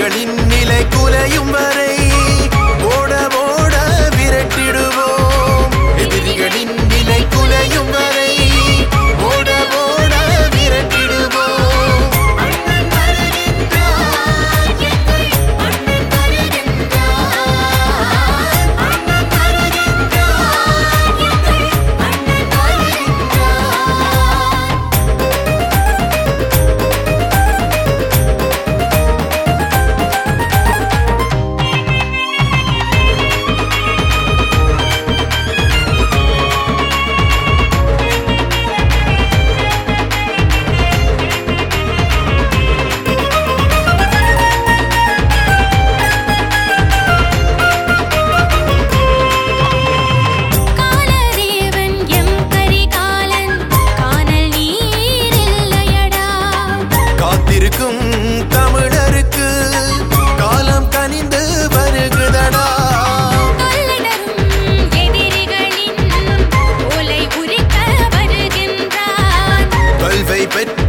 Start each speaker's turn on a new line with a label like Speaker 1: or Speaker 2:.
Speaker 1: கண்களின் நிலை குலையும் வரை baby